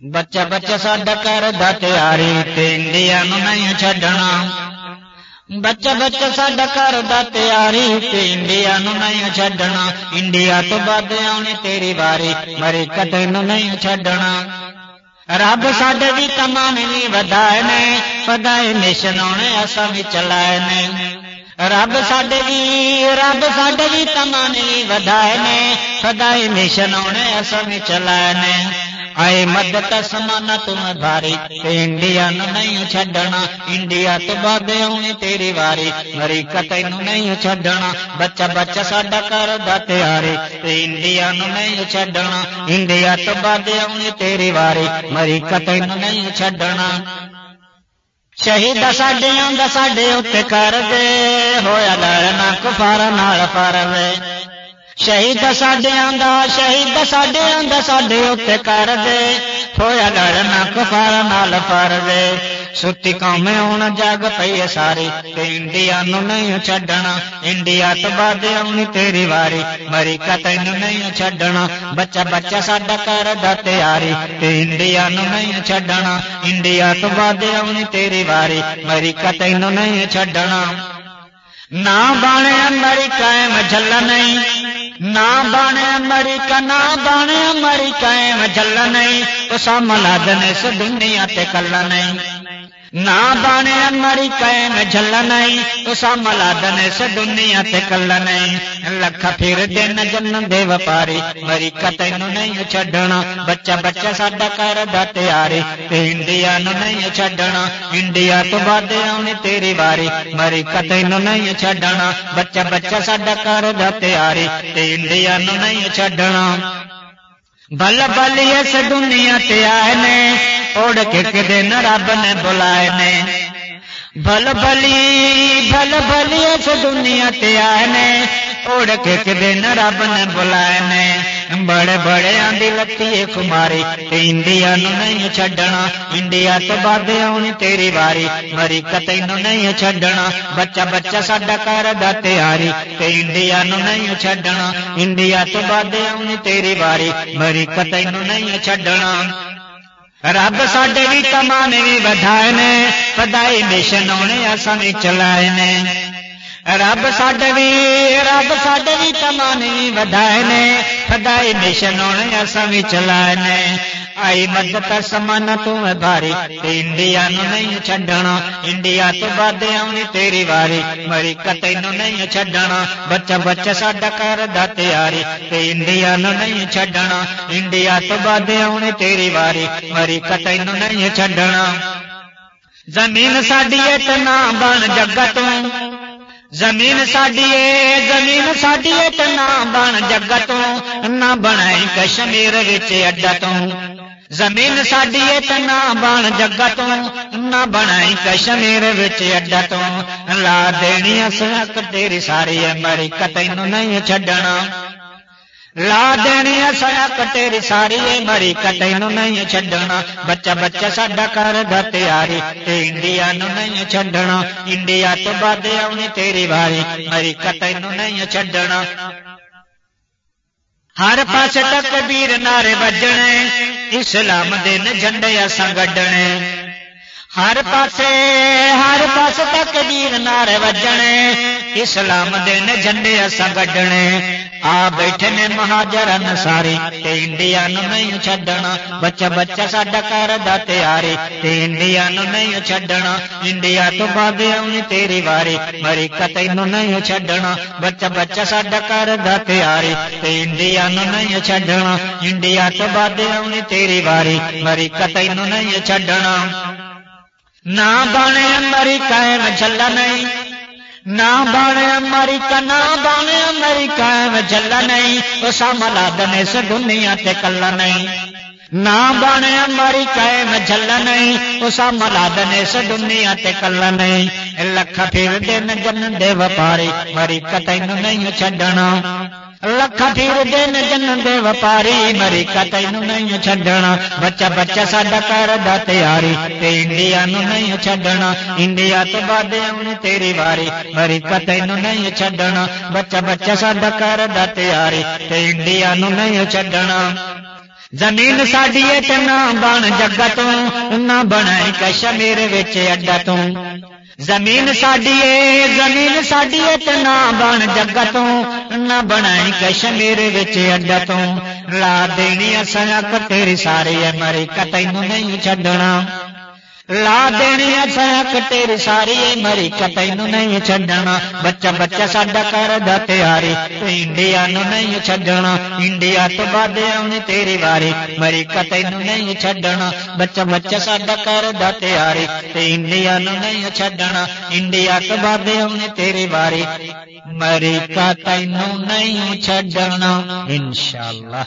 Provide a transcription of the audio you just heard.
بچہ بچہ ساڈا کردا تیاری تے انڈیا نو نہیں چھڈنا بچہ بچہ ساڈا کردا تیاری تے انڈیا نو نہیں چھڈنا انڈیا تو بعد آنی تیری واری مری کتے نو نہیں چھڈنا رب ساڈے دی تمام ودائے نے پدائے مشن ہونے اساں وی چلائے نے رب ساڈے بھی رب ساڈے بھی تمام نہیں ودائے نے پدائے مشن ہونے اساں وی چلائے نے آئے مدد سمانا تم دھاری انڈیا نو نہیں چھڈنا انڈیا تو بعد آنی تیری واری امریکہ تینو نہیں چھڈنا بچہ بچہ ساڈا کردا تیاری انڈیا نو نہیں چھڈنا انڈیا تو بعد آنی تیری واری امریکہ تینو نہیں چڈنا شہید ساڈیاں دا ساڈے کر دے ہویا لڑنا کفار نال فر دے شہید ساڈیا شہید ساڈیاں دا ساڈے اوتے کر دے ہویا لڑنا کفار نال فر دے ستی قوم ہن جگ پئی ساری تے انڈیا نو نہیں چھڈنا انڈیا تو بعد اونی تیری واری امریکہ تینو نہیں چڈنا بچہ بچہ ساڈا کر دا تیاری انڈیا نو نہیں چھڈنا انڈیا تو بعد آنی تیری واری امریکہ تینو نہیں چڈنا نہ بنے امریکہ میں جھلنا نہیں نہ بنے امریکہ نہ بنے امریکہ جل نہیں اسامہ لادن اس دنیا تے کلا نہیں نہ بانے امریکن جلن تسا ملادن سے دنیا تے کلن لکھ پھر دین جنن دے وپاری امریکہ تینو نہیں چھڈنا بچہ بچہ ساڈا کر دا تیاری تے انڈیا نو نہیں چھڈنا انڈیا تو بعد آونی تیری واری امریکہ تینو نہیں چھڈنا بچہ بچہ ساڈا کر دا تیاری تے انڈیا نو نہیں چھڈنا بل بل اس دنیا تے آئے نے، اوڑ کے کدے نہ رب نے بلائے نے۔ بل بلی بل بلی اچھ دنیا تے آنے اوڑ کے کدے نہ رب نے بلائے بڑے بڑے آندی لتی کماری تے انڈیا نو نہیں چھڈنا انڈیا تو بعد آنی تیری واری امریکہ تینو نہیں چھڈنا بچہ بچہ ساڈا کردا تیاری تے انڈیا نو نہیں چھڈنا انڈیا تو بعد آنی تیری واری امریکہ تینو نہیں چھڈنا رب ساڈے بھی کمانے بھی بدھائے فدائی مشن آنے آسان چلائے نے رب ساڈے بھی رب ساڈے بھی کمان وی ودائے نے فدائی مشن آنے آسان بھی چلائے نے آئی مدد سمانا تو میں انڈیا نو نہیں چڈنا انڈیا تو بعد آنی تیری واری امریکہ تینو نہیں چڈنا بچہ بچہ ساڈا کر دیاری انڈیا نو نہیں چڈنا انڈیا تو بعد آنی تیری واری امریکہ تینو نہیں چڈنا زمین ساڈی تنا بن جگت۔ زمین ساڈی زمین ساڈی تنا بن جگت۔ نہ بنائی کشمیر وچ اڈت زمین ساڈی تنا بن جگت۔ نہ بنائی کشمیر وچ اڈت لا دینی اس تیری ساری امریکہ تینوں نہیں چڈنا لا دینی سیا کٹے ساری مری کٹے نہیں چڈنا بچہ بچہ ساڈا کر دا تیاری انڈیا نہیں چھڈنا انڈیا تو بعد آونی تیری واری مری کٹے نو نہیں چھڈنا ہر پاس تکبیر نعرے بجنے اسلام دن جنڈے اساں گڈنے ہر پاس ہر پاس تک تکبیر نعرے بجنے اسلام دن جنڈے اساں گڈنے بیٹھے نے مہاجر انساری تے انڈیا نو نہیں چھڈنا۔ بچہ بچہ سا کر دا انڈیا نو نہیں چھڈنا۔ انڈیا تو بعد اونی تیری واری، امریکہ تینو نہیں چھڈنا۔ بچہ بچہ سا کر دا تیاری انڈیا نو نہیں چھڈنا۔ انڈیا تو بعد اونی تیری واری، امریکہ تینو نہیں چھڈنا۔ نہ بنے امریکہ میں چلا نہیں، نہ بنے امریکہ، نہ بنے امریکہ چلا نہیں اسامہ لادن اس دنیا کلا نہیں نہ بن ماری میں جلا نہیں اسامہ لادن اس دنیا کلا نہیں لکھ پھر دن جن دے وپاری ماری تینوں نہیں چڈنا لکھ ٹھیر دے وپاری مری کا تینو نہیں چھڈنا بچہ بچہ ساڈا کردا تیاری انڈیا نہیں چھڈنا انڈیا تو بعد اون تیری واری مری کا تینو نہیں چڈنا بچہ بچہ ساڈا کردا تیاری تے انڈیا نہیں چھڈنا زمین ساڈی نہ بن جگت نہ بنائی کشمیر وچ اڈا تو زمین ساڈی زمین ساڈی نہ بن جگہ تو نہ بنائی کشمیر اڈا تو لا دینی اصل تیری ساری مری کتیں نہیں چڈنا لا دینی سڑک تیری ساری مری تین نہیں چڈنا بچہ بچہ ساڈا کر دا تیاری انڈیا نو نہیں چڈنا انڈیا تو بعد آنی تیری واری مری تین نہیں چڈنا بچہ بچہ ساڈا کر دا تیاری انڈیا نو نہیں چڈنا انڈیا تو بعد آنی تیری واری مری تین نہیں چڈنا انشاءاللہ